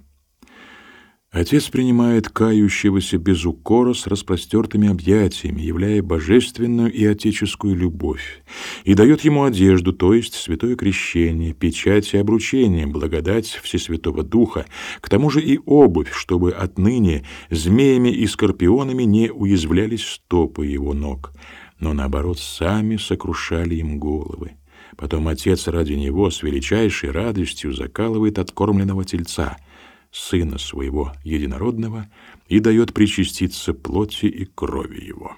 Speaker 1: Отец принимает кающегося без укора с распростертыми объятиями, являя божественную и отеческую любовь, и дает ему одежду, то есть святое крещение, печать и обручение, благодать Всесвятого Духа, к тому же и обувь, чтобы отныне змеями и скорпионами не уязвлялись стопы его ног, но наоборот сами сокрушали им головы. Потом отец ради него с величайшей радостью закалывает откормленного тельца — Сына Своего Единородного и дает причаститься плоти и крови Его.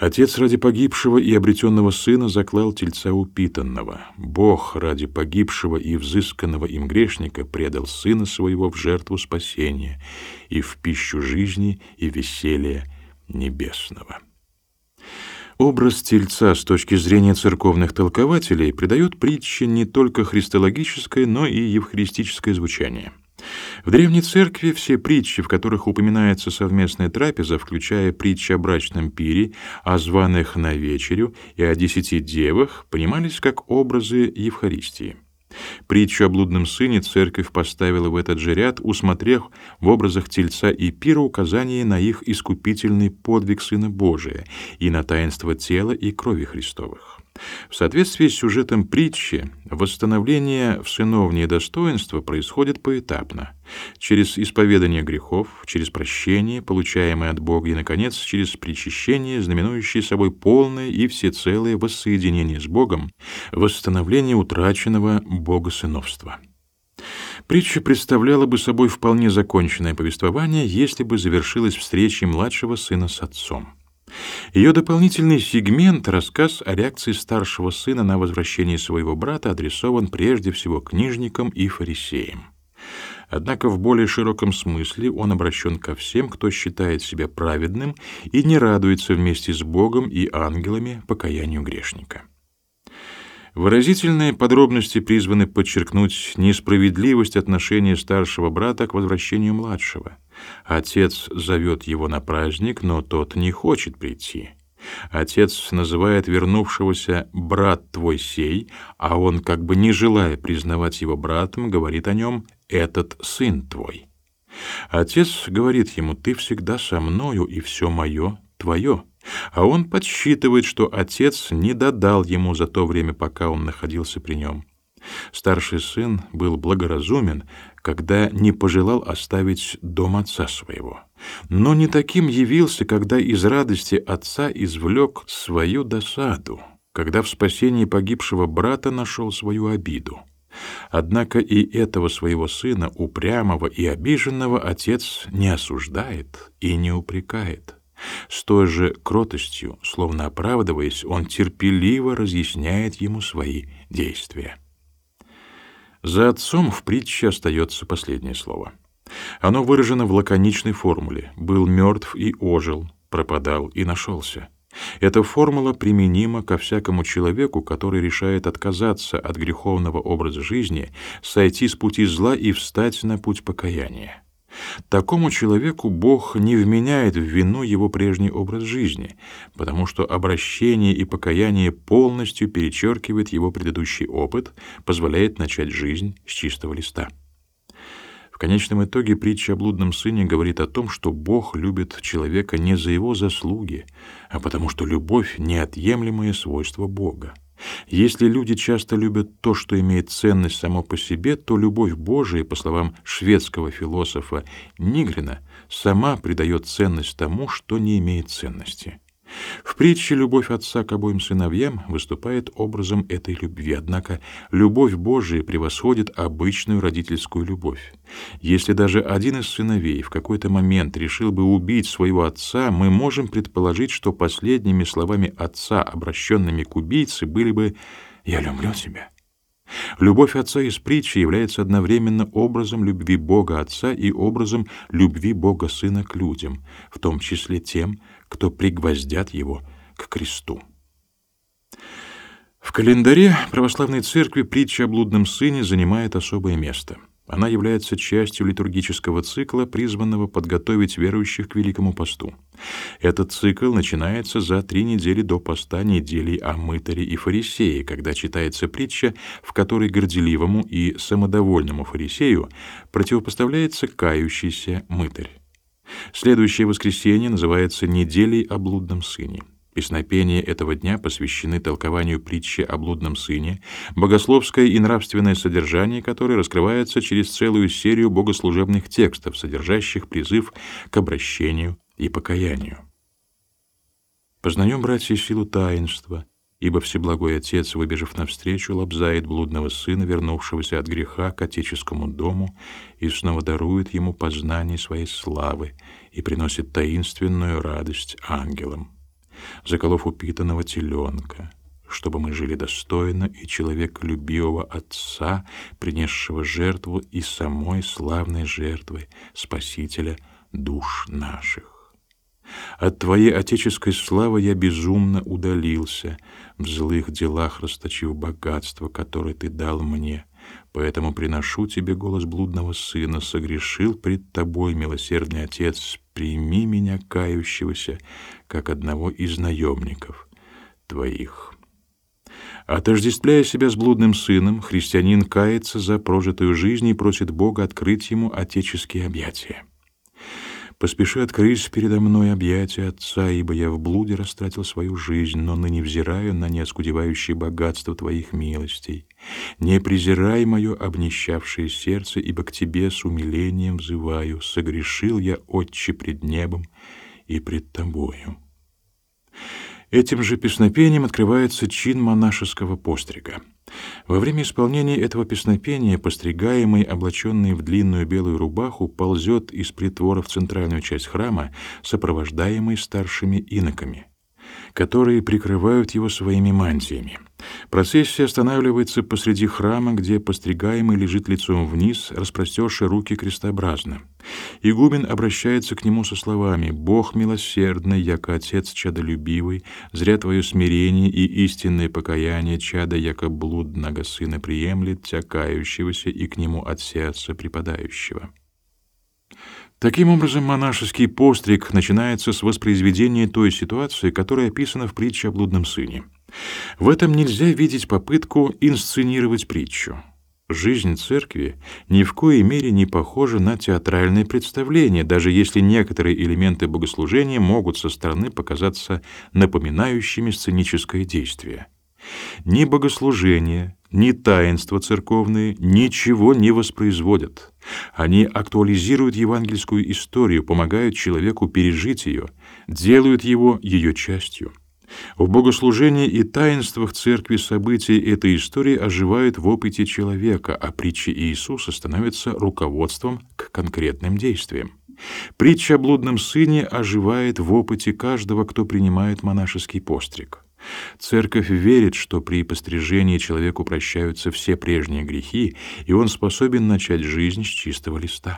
Speaker 1: Отец ради погибшего и обретенного сына заклал тельца упитанного. Бог ради погибшего и взысканного им грешника предал сына своего в жертву спасения и в пищу жизни и веселья небесного. Образ тельца с точки зрения церковных толкователей придает притче не только христологическое, но и евхаристическое звучание. В Древней Церкви все притчи, в которых упоминается совместная трапеза, включая притчи о брачном пире, о званых на вечерю и о десяти девах, понимались как образы Евхаристии. Притчу о блудном сыне церковь поставила в этот же ряд, усмотрев в образах тельца и пира указание на их искупительный подвиг Сына Божия и на таинство тела и крови Христовых. В соответствии с сюжетом притчи, восстановление в сыновнее достоинство происходит поэтапно, через исповедание грехов, через прощение, получаемое от Бога, и, наконец, через причащение, знаменующее собой полное и всецелое воссоединение с Богом, восстановление утраченного богосыновства. Притча представляла бы собой вполне законченное повествование, если бы завершилась встречей младшего сына с отцом. Ее дополнительный сегмент, рассказ о реакции старшего сына на возвращение своего брата, адресован прежде всего книжникам и фарисеям. Однако в более широком смысле он обращен ко всем, кто считает себя праведным и не радуется вместе с Богом и ангелами покаянию грешника. Выразительные подробности призваны подчеркнуть несправедливость отношения старшего брата к возвращению младшего. Отец зовет его на праздник, но тот не хочет прийти. Отец называет вернувшегося «брат твой сей», а он, как бы не желая признавать его братом, говорит о нем «этот сын твой». Отец говорит ему «ты всегда со мною, и все мое твое». А он подсчитывает, что отец не додал ему за то время, пока он находился при нем. Старший сын был благоразумен, когда не пожелал оставить дом отца своего. Но не таким явился, когда из радости отца извлек свою досаду, когда в спасении погибшего брата нашел свою обиду. Однако и этого своего сына, упрямого и обиженного, отец не осуждает и не упрекает. С той же кротостью, словно оправдываясь, он терпеливо разъясняет ему свои действия. За отцом в притче остается последнее слово. Оно выражено в лаконичной формуле «был мертв и ожил, пропадал и нашелся». Эта формула применима ко всякому человеку, который решает отказаться от греховного образа жизни, сойти с пути зла и встать на путь покаяния. Такому человеку Бог не вменяет в вину его прежний образ жизни, потому что обращение и покаяние полностью перечеркивает его предыдущий опыт, позволяет начать жизнь с чистого листа. В конечном итоге притча о блудном сыне говорит о том, что Бог любит человека не за его заслуги, а потому что любовь — неотъемлемое свойство Бога. Если люди часто любят то, что имеет ценность само по себе, то любовь Божия, по словам шведского философа Нигрина, сама придает ценность тому, что не имеет ценности. В притче любовь отца к обоим сыновьям выступает образом этой любви, однако любовь Божия превосходит обычную родительскую любовь. Если даже один из сыновей в какой-то момент решил бы убить своего отца, мы можем предположить, что последними словами отца, обращенными к убийце, были бы «Я люблю тебя». Любовь отца из притчи является одновременно образом любви Бога Отца и образом любви Бога Сына к людям, в том числе тем, кто пригвоздят его к кресту. В календаре православной церкви притча о блудном сыне занимает особое место. Она является частью литургического цикла, призванного подготовить верующих к Великому посту. Этот цикл начинается за три недели до поста недели о мытаре и фарисее, когда читается притча, в которой горделивому и самодовольному фарисею противопоставляется кающийся мытарь. Следующее воскресенье называется «Неделей о блудном сыне». Песнопения этого дня посвящены толкованию притчи о блудном сыне, богословское и нравственное содержание которой раскрывается через целую серию богослужебных текстов, содержащих призыв к обращению и покаянию. Познаем, братья, силу таинства, ибо Всеблагой Отец, выбежав навстречу, лобзает блудного сына, вернувшегося от греха к отеческому дому, и снова дарует ему познание своей славы и приносит таинственную радость ангелам заколов упитанного теленка, чтобы мы жили достойно и человек любивого Отца, принесшего жертву и самой славной жертвы Спасителя душ наших. От Твоей отеческой славы я безумно удалился, в злых делах расточив богатство, которое Ты дал мне, Поэтому приношу тебе голос блудного сына, согрешил пред тобой, милосердный отец, прими меня, кающегося, как одного из наемников твоих. Отождествляя себя с блудным сыном, христианин кается за прожитую жизнь и просит Бога открыть ему отеческие объятия. Поспеши открыть передо мной объятия Отца, ибо я в блуде растратил свою жизнь, но ныне взираю на неоскудевающее богатство Твоих милостей. Не презирай мое обнищавшее сердце, ибо к Тебе с умилением взываю. Согрешил я, Отче, пред небом и пред Тобою. Этим же песнопением открывается чин монашеского пострига. Во время исполнения этого песнопения постригаемый, облаченный в длинную белую рубаху, ползет из притвора в центральную часть храма, сопровождаемый старшими иноками которые прикрывают его своими мантиями. Процессия останавливается посреди храма, где постригаемый лежит лицом вниз, распростерши руки крестообразно. Игумен обращается к нему со словами «Бог милосердный, яко Отец чадолюбивый, зря твое смирение и истинное покаяние чада, яко блудного сына приемлет, тя кающегося и к нему от сердца припадающего». Таким образом, монашеский постриг начинается с воспроизведения той ситуации, которая описана в притче о блудном сыне. В этом нельзя видеть попытку инсценировать притчу. Жизнь церкви ни в коей мере не похожа на театральное представление, даже если некоторые элементы богослужения могут со стороны показаться напоминающими сценическое действие. Ни богослужение, ни таинства церковные ничего не воспроизводят. Они актуализируют евангельскую историю, помогают человеку пережить ее, делают его ее частью. В богослужении и таинствах церкви события этой истории оживают в опыте человека, а притчи Иисуса становятся руководством к конкретным действиям. Притча о блудном сыне оживает в опыте каждого, кто принимает монашеский постриг. Церковь верит, что при пострижении человеку прощаются все прежние грехи, и он способен начать жизнь с чистого листа.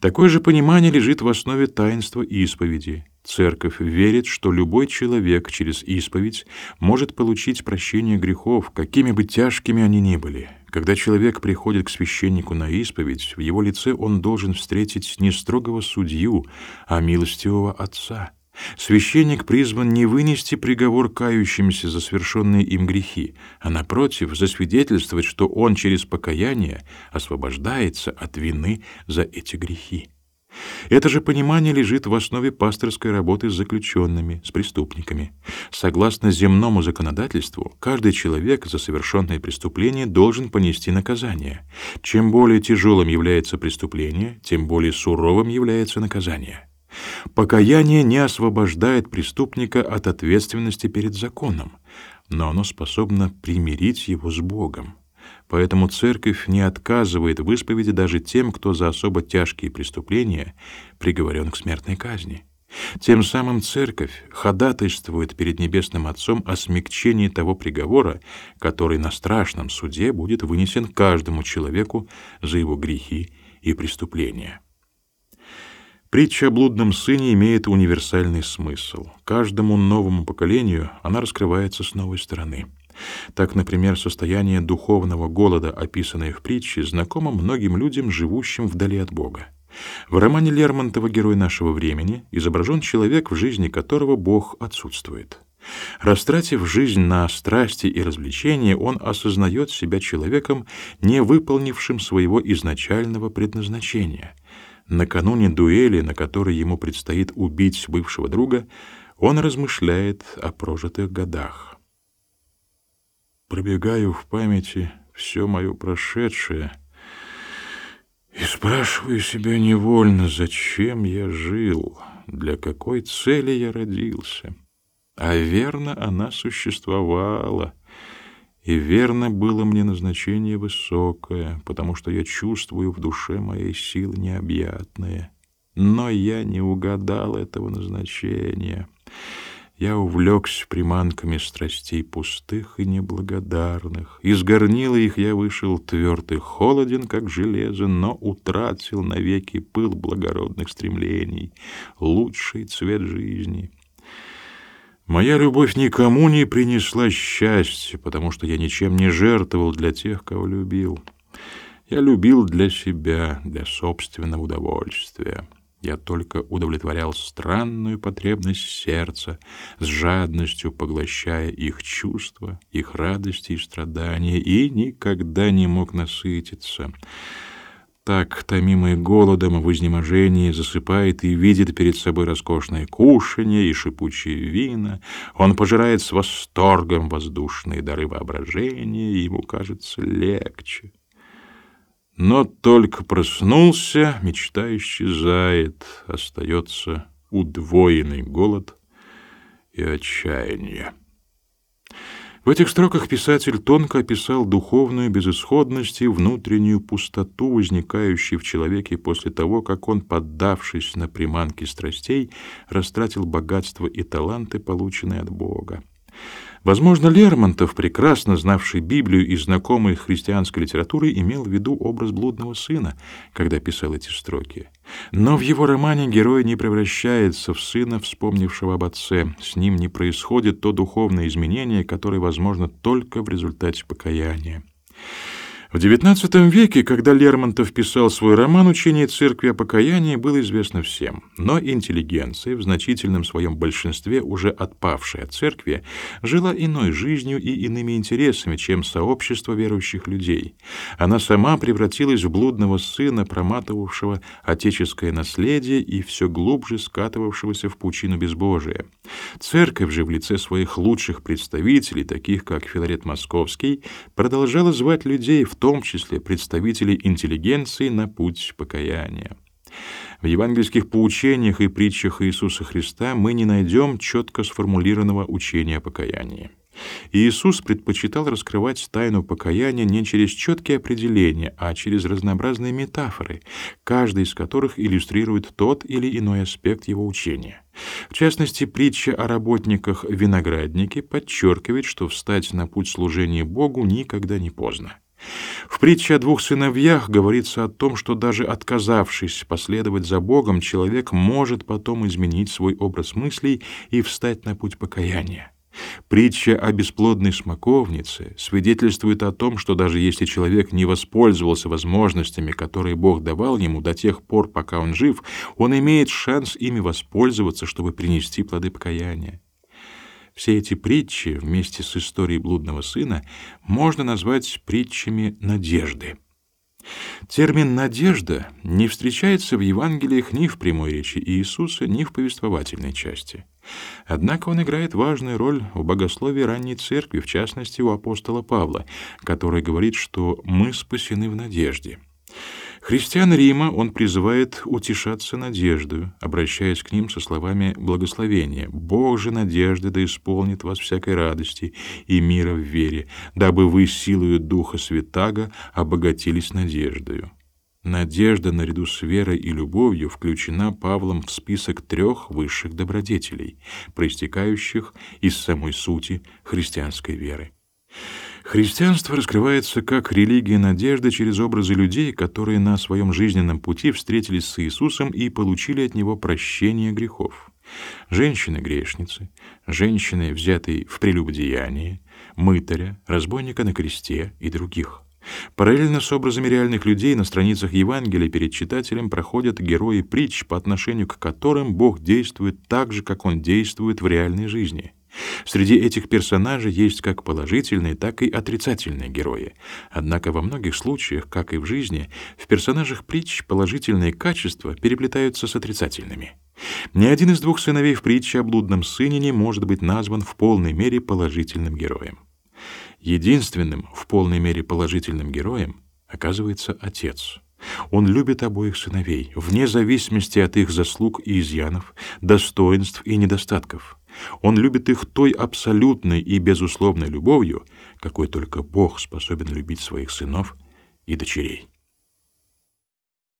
Speaker 1: Такое же понимание лежит в основе таинства исповеди. Церковь верит, что любой человек через исповедь может получить прощение грехов, какими бы тяжкими они ни были. Когда человек приходит к священнику на исповедь, в его лице он должен встретить не строгого судью, а милостивого отца — Священник призван не вынести приговор кающимся за совершенные им грехи, а напротив засвидетельствовать, что он через покаяние освобождается от вины за эти грехи. Это же понимание лежит в основе пасторской работы с заключенными, с преступниками. Согласно земному законодательству, каждый человек за совершенное преступление должен понести наказание. Чем более тяжелым является преступление, тем более суровым является наказание. Покаяние не освобождает преступника от ответственности перед законом, но оно способно примирить его с Богом. Поэтому церковь не отказывает в исповеди даже тем, кто за особо тяжкие преступления приговорен к смертной казни. Тем самым церковь ходатайствует перед небесным Отцом о смягчении того приговора, который на страшном суде будет вынесен каждому человеку за его грехи и преступления. Притча о блудном сыне имеет универсальный смысл. Каждому новому поколению она раскрывается с новой стороны. Так, например, состояние духовного голода, описанное в притче, знакомо многим людям, живущим вдали от Бога. В романе Лермонтова «Герой нашего времени» изображен человек, в жизни которого Бог отсутствует. Растратив жизнь на страсти и развлечения, он осознает себя человеком, не выполнившим своего изначального предназначения — Накануне дуэли, на которой ему предстоит убить бывшего друга, он размышляет о прожитых годах. Пробегаю в памяти все мое прошедшее и спрашиваю себя невольно, зачем я жил, для какой цели я родился. А верно, она существовала — и верно было мне назначение высокое, потому что я чувствую в душе моей силы необъятные. Но я не угадал этого назначения. Я увлекся приманками страстей пустых и неблагодарных. Из горнила их я вышел тверд и холоден, как железо, но утратил навеки пыл благородных стремлений, лучший цвет жизни — Моя любовь никому не принесла счастья, потому что я ничем не жертвовал для тех, кого любил. Я любил для себя, для собственного удовольствия. Я только удовлетворял странную потребность сердца, с жадностью поглощая их чувства, их радости и страдания, и никогда не мог насытиться. Так, томимый голодом в изнеможении, засыпает и видит перед собой роскошное кушанье и шипучие вина. Он пожирает с восторгом воздушные дары воображения, и ему кажется легче. Но только проснулся, мечта исчезает, остается удвоенный голод и отчаяние. В этих строках писатель тонко описал духовную безысходность и внутреннюю пустоту, возникающую в человеке после того, как он, поддавшись на приманки страстей, растратил богатство и таланты, полученные от Бога. Возможно, Лермонтов, прекрасно знавший Библию и знакомый христианской литературой, имел в виду образ блудного сына, когда писал эти строки. Но в его романе герой не превращается в сына, вспомнившего об отце. С ним не происходит то духовное изменение, которое возможно только в результате покаяния. В XIX веке, когда Лермонтов писал свой роман «Учение церкви о покаянии», было известно всем. Но интеллигенция, в значительном своем большинстве уже отпавшая от церкви, жила иной жизнью и иными интересами, чем сообщество верующих людей. Она сама превратилась в блудного сына, проматывавшего отеческое наследие и все глубже скатывавшегося в пучину безбожия. Церковь же в лице своих лучших представителей, таких как Филарет Московский, продолжала звать людей в том числе представителей интеллигенции на путь покаяния. В евангельских поучениях и притчах Иисуса Христа мы не найдем четко сформулированного учения о покаянии. Иисус предпочитал раскрывать тайну покаяния не через четкие определения, а через разнообразные метафоры, каждая из которых иллюстрирует тот или иной аспект его учения. В частности, притча о работниках винограднике подчеркивает, что встать на путь служения Богу никогда не поздно. В притче о двух сыновьях говорится о том, что даже отказавшись последовать за Богом, человек может потом изменить свой образ мыслей и встать на путь покаяния. Притча о бесплодной смоковнице свидетельствует о том, что даже если человек не воспользовался возможностями, которые Бог давал ему до тех пор, пока он жив, он имеет шанс ими воспользоваться, чтобы принести плоды покаяния. Все эти притчи вместе с историей блудного сына можно назвать притчами надежды. Термин «надежда» не встречается в Евангелиях ни в прямой речи Иисуса, ни в повествовательной части. Однако он играет важную роль в богословии ранней церкви, в частности у апостола Павла, который говорит, что мы спасены в надежде. Христиан Рима он призывает утешаться надеждою, обращаясь к ним со словами благословения. «Бог же надежды да исполнит вас всякой радости и мира в вере, дабы вы силою Духа Святаго обогатились надеждою». Надежда наряду с верой и любовью включена Павлом в список трех высших добродетелей, проистекающих из самой сути христианской веры. Христианство раскрывается как религия надежды через образы людей, которые на своем жизненном пути встретились с Иисусом и получили от него прощение грехов. Женщины-грешницы, женщины, взятые в прелюбодеяние, мытаря, разбойника на кресте и других. Параллельно с образами реальных людей на страницах Евангелия перед читателем проходят герои притч, по отношению к которым Бог действует так же, как Он действует в реальной жизни — Среди этих персонажей есть как положительные, так и отрицательные герои. Однако во многих случаях, как и в жизни, в персонажах притч положительные качества переплетаются с отрицательными. Ни один из двух сыновей в притче о блудном сыне не может быть назван в полной мере положительным героем. Единственным в полной мере положительным героем оказывается отец. Он любит обоих сыновей, вне зависимости от их заслуг и изъянов, достоинств и недостатков. Он любит их той абсолютной и безусловной любовью, какой только Бог способен любить своих сынов и дочерей.